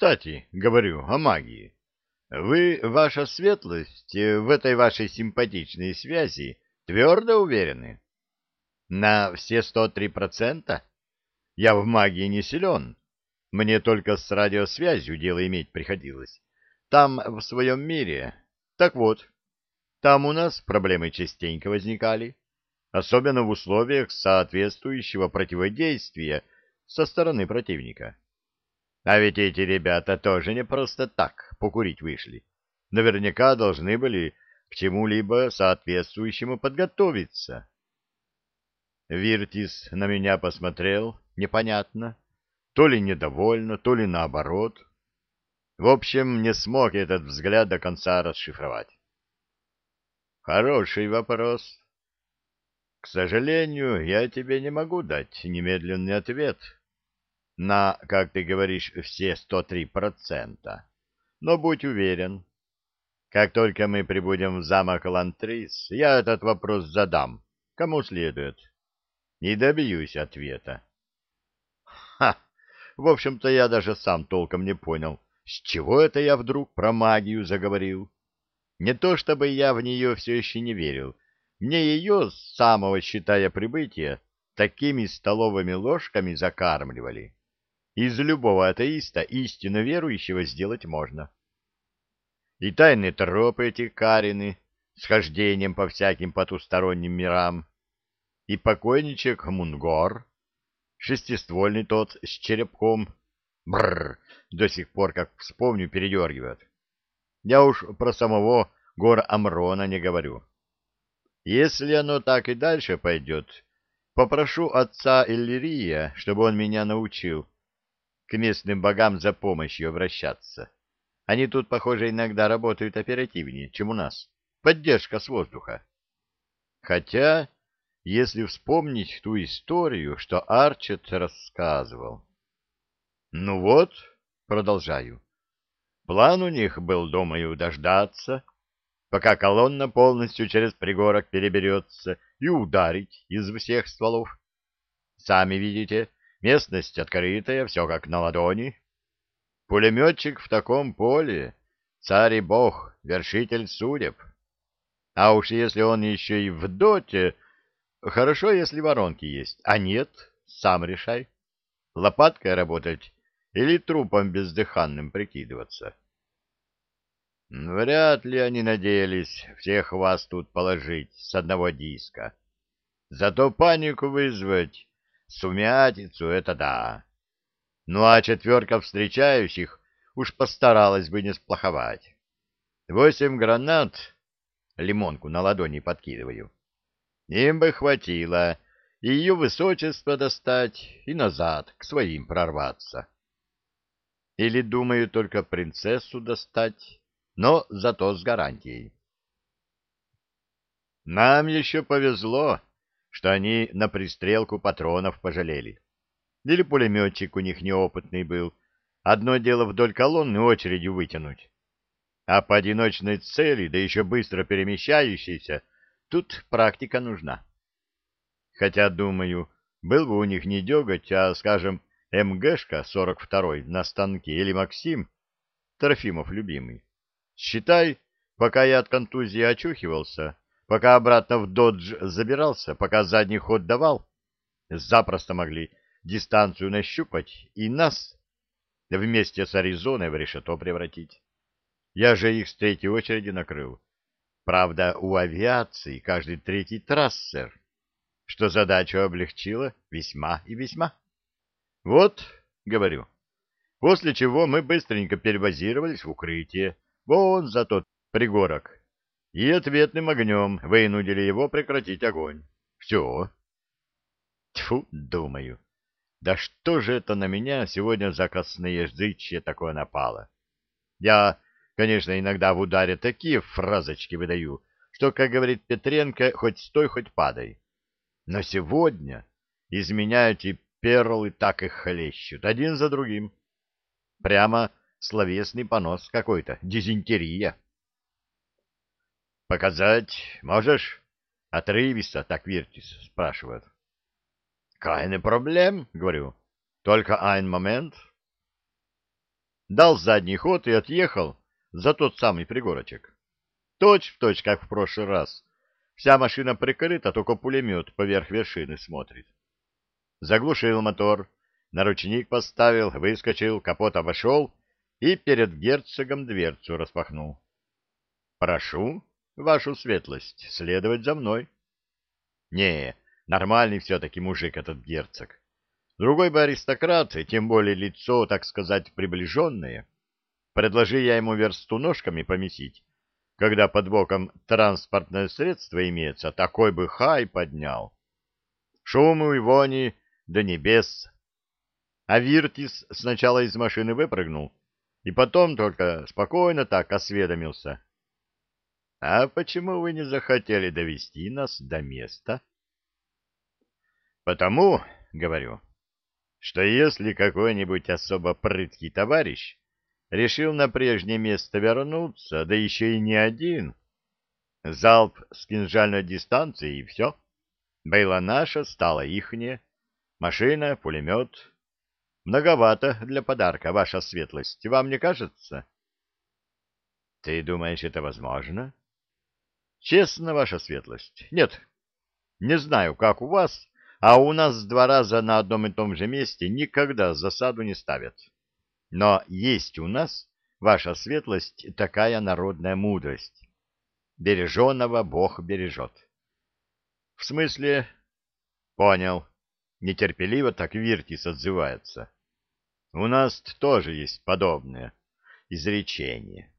кстати, говорю о магии. Вы, ваша светлость, в этой вашей симпатичной связи твердо уверены? На все сто три процента? Я в магии не силен. Мне только с радиосвязью дело иметь приходилось. Там, в своем мире. Так вот, там у нас проблемы частенько возникали, особенно в условиях соответствующего противодействия со стороны противника. А ведь эти ребята тоже не просто так покурить вышли. Наверняка должны были к чему-либо соответствующему подготовиться. Виртис на меня посмотрел, непонятно, то ли недовольно, то ли наоборот. В общем, не смог этот взгляд до конца расшифровать. Хороший вопрос. К сожалению, я тебе не могу дать немедленный ответ на, как ты говоришь, все 103%. Но будь уверен, как только мы прибудем в замок Лантрис, я этот вопрос задам, кому следует, и добьюсь ответа. Ха! В общем-то, я даже сам толком не понял, с чего это я вдруг про магию заговорил. Не то чтобы я в нее все еще не верил. Мне ее, с самого считая прибытия, такими столовыми ложками закармливали. Из любого атеиста истинно верующего сделать можно. И тайные тропы эти Карины с хождением по всяким потусторонним мирам, и покойничек Мунгор, шестиствольный тот с черепком, бррр, до сих пор, как вспомню, передергивает. Я уж про самого гор Амрона не говорю. Если оно так и дальше пойдет, попрошу отца Иллирия, чтобы он меня научил к местным богам за помощью обращаться. Они тут, похоже, иногда работают оперативнее, чем у нас. Поддержка с воздуха. Хотя, если вспомнить ту историю, что Арчет рассказывал. Ну вот, продолжаю. План у них был, думаю, дождаться, пока колонна полностью через пригорок переберется, и ударить из всех стволов. Сами видите, местность открытая, все как на ладони. Пулеметчик в таком поле, царь и бог, вершитель судеб. А уж если он еще и в доте, хорошо, если воронки есть, а нет, сам решай. Лопаткой работать или трупом бездыханным прикидываться. Вряд ли они надеялись всех вас тут положить с одного диска. Зато панику вызвать, сумятицу — это да. Ну а четверка встречающих уж постаралась бы не сплоховать. Восемь гранат, лимонку на ладони подкидываю, им бы хватило и ее высочество достать, и назад к своим прорваться. Или, думаю, только принцессу достать, но зато с гарантией. Нам еще повезло, что они на пристрелку патронов пожалели. Или пулеметчик у них неопытный был. Одно дело вдоль колонны очередью вытянуть. А по одиночной цели, да еще быстро перемещающейся, тут практика нужна. Хотя, думаю, был бы у них не деготь, а, скажем, МГшка 42 на станке или Максим, Трофимов любимый. Считай, пока я от контузии очухивался, пока обратно в додж забирался, пока задний ход давал, запросто могли дистанцию нащупать и нас вместе с Аризоной в решето превратить. Я же их с третьей очереди накрыл. Правда, у авиации каждый третий трассер, что задачу облегчило весьма и весьма. Вот, говорю. После чего мы быстренько перебазировались в укрытие, вон за тот пригорок, и ответным огнем вынудили его прекратить огонь. Все. Тьфу, думаю, да что же это на меня сегодня за косноязычье такое напало? Я, конечно, иногда в ударе такие фразочки выдаю, что, как говорит Петренко, хоть стой, хоть падай. Но сегодня из меня эти перлы так их хлещут, один за другим. Прямо словесный понос какой-то, дизентерия. «Показать можешь?» — отрывисто так Виртис спрашивает. «Keine проблем», — говорю. «Только ein момент». дал задний ход и отъехал за тот самый пригорочек. Точь в точь, как в прошлый раз. Вся машина прикрыта, только пулемет поверх вершины смотрит. Заглушил мотор, на ручник поставил, выскочил, капот обошел и перед герцогом дверцу распахнул. «Прошу, вашу светлость, следовать за мной». «Не, нормальный все-таки мужик этот герцог. Другой бы аристократ, тем более лицо, так сказать, приближенное. Предложи я ему версту ножками помесить, когда под боком транспортное средство имеется, такой бы хай поднял. Шуму и вони до небес. А Виртис сначала из машины выпрыгнул, и потом только спокойно так осведомился. — А почему вы не захотели довести нас до места? — Потому, — говорю, — что если какой-нибудь особо прыткий товарищ решил на прежнее место вернуться, да еще и не один, залп с кинжальной дистанции и все. Было наше, стало ихнее. Машина, пулемет, Многовато для подарка, ваша светлость, вам не кажется? Ты думаешь, это возможно? Честно, ваша светлость, нет. Не знаю, как у вас, а у нас два раза на одном и том же месте никогда засаду не ставят. Но есть у нас, ваша светлость, такая народная мудрость. Береженого Бог бережет. В смысле? Понял. Нетерпеливо так Виртис отзывается. У нас тоже есть подобное изречение.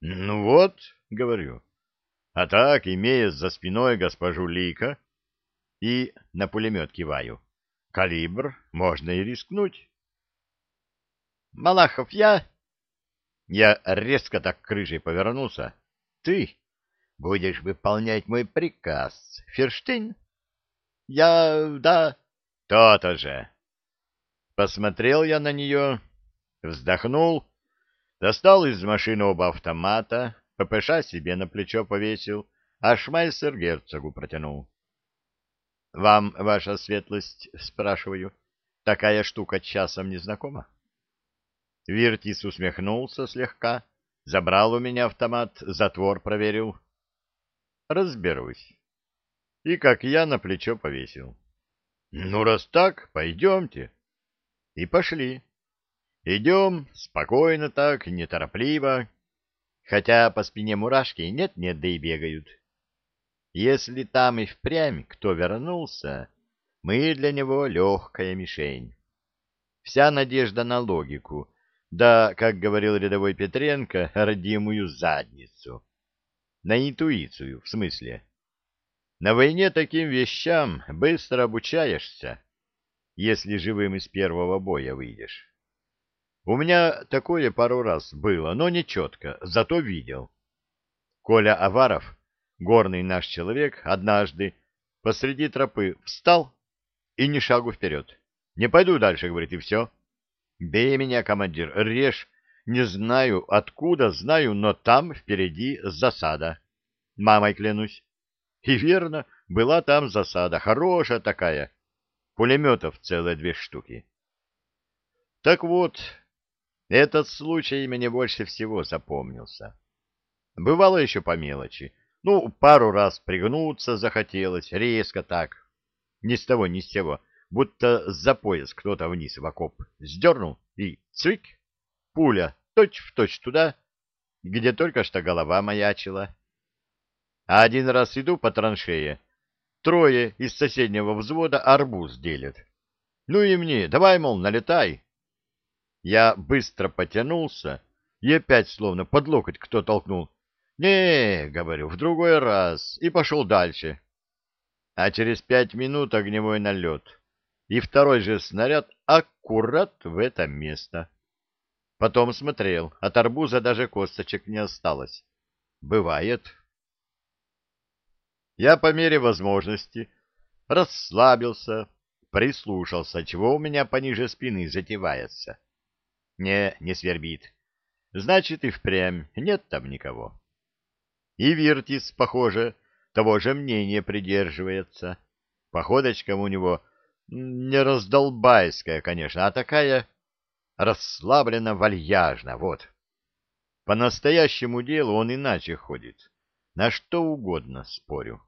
Ну вот, говорю. А так, имея за спиной госпожу Лика, и на пулемет киваю. Калибр, можно и рискнуть. Малахов, я... Я резко так крышей повернулся. Ты будешь выполнять мой приказ, Ферштейн? Я... да... То-то же. Посмотрел я на нее, вздохнул, достал из машины оба автомата, ППШ себе на плечо повесил, а Шмайсер герцогу протянул. — Вам, ваша светлость, спрашиваю, такая штука часом не знакома? Виртис усмехнулся слегка, забрал у меня автомат, затвор проверил. — Разберусь. И как я на плечо повесил. Ну, раз так, пойдемте. И пошли. Идем спокойно так, неторопливо, хотя по спине мурашки нет-нет, да и бегают. Если там и впрямь кто вернулся, мы для него легкая мишень. Вся надежда на логику, да, как говорил рядовой Петренко, родимую задницу. На интуицию, в смысле. На войне таким вещам быстро обучаешься, если живым из первого боя выйдешь. У меня такое пару раз было, но не четко, зато видел. Коля Аваров, горный наш человек, однажды посреди тропы встал и ни шагу вперед. Не пойду дальше, говорит, и все. Бей меня, командир, режь. Не знаю, откуда, знаю, но там впереди засада. Мамой клянусь. И верно, была там засада, хорошая такая. Пулеметов целые две штуки. Так вот, этот случай мне больше всего запомнился. Бывало еще по мелочи. Ну, пару раз пригнуться захотелось, резко так. Ни с того, ни с сего. Будто за пояс кто-то вниз в окоп сдернул и цвик. Пуля точь-в-точь точь туда, где только что голова маячила. А один раз иду по траншее, трое из соседнего взвода арбуз делят. Ну и мне, давай, мол, налетай. Я быстро потянулся, и опять словно под локоть кто толкнул. «Не, — говорю, — в другой раз», и пошел дальше. А через пять минут огневой налет, и второй же снаряд аккурат в это место. Потом смотрел, от арбуза даже косточек не осталось. Бывает. Я по мере возможности расслабился, прислушался, чего у меня пониже спины затевается. Не, не свербит. Значит, и впрямь нет там никого. И Виртис, похоже, того же мнения придерживается. Походочка у него не раздолбайская, конечно, а такая расслабленно, вальяжно, вот. По настоящему делу он иначе ходит. На что угодно, спорю.